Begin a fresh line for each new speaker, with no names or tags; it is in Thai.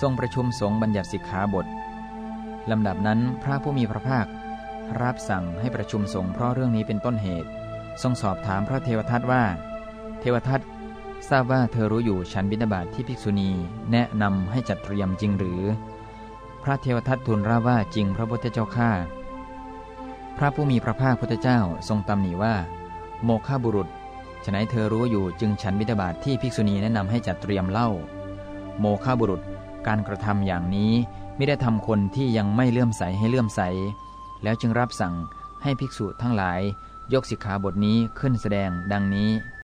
ทรงประชุมสงฆ์บัญญัติสิกขาบทลำดับนั้นพระผู้มีพระภาครับสั่งให้ประชุมสงฆ์เพราะเรื่องนี้เป็นต้นเหตุ ทรงสอบถามพระเทวทัตว่า เทวทัตทราบว่าเธอรู้อยู่ฉันบิณฑบาตทที่ภิกษุณีแนะนำให้จัดเตรียมจริงหรือ พระเทวทัตทูลรับว่าจริงพระพุทธเจ้าข้าพระผู้มีพระภาคพุทธเจ้าทรงตำหนิว่า โมฆะบุรุษฉนัยเธอรู้อยู่จึงฉันบิณฑบาตทที่ภิกษุณีแนะนำให้จัดเตรียมเล่า โมฆะบุรุษ การกระทำอย่างนี้ไม่ได้ทำคนที่ยังไม่เลื่อมใสให้เลื่อมใส แล้วจึงรับสั่งให้ภิกษุทั้งหลาย ยกสิกขาบทนี้ขึ้นแสดงดังนี้